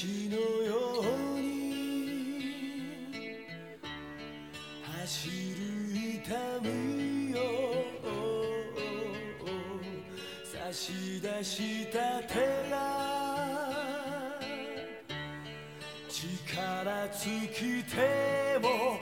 石のように走る痛みを差し出した手が力尽きても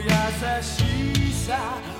優しさ。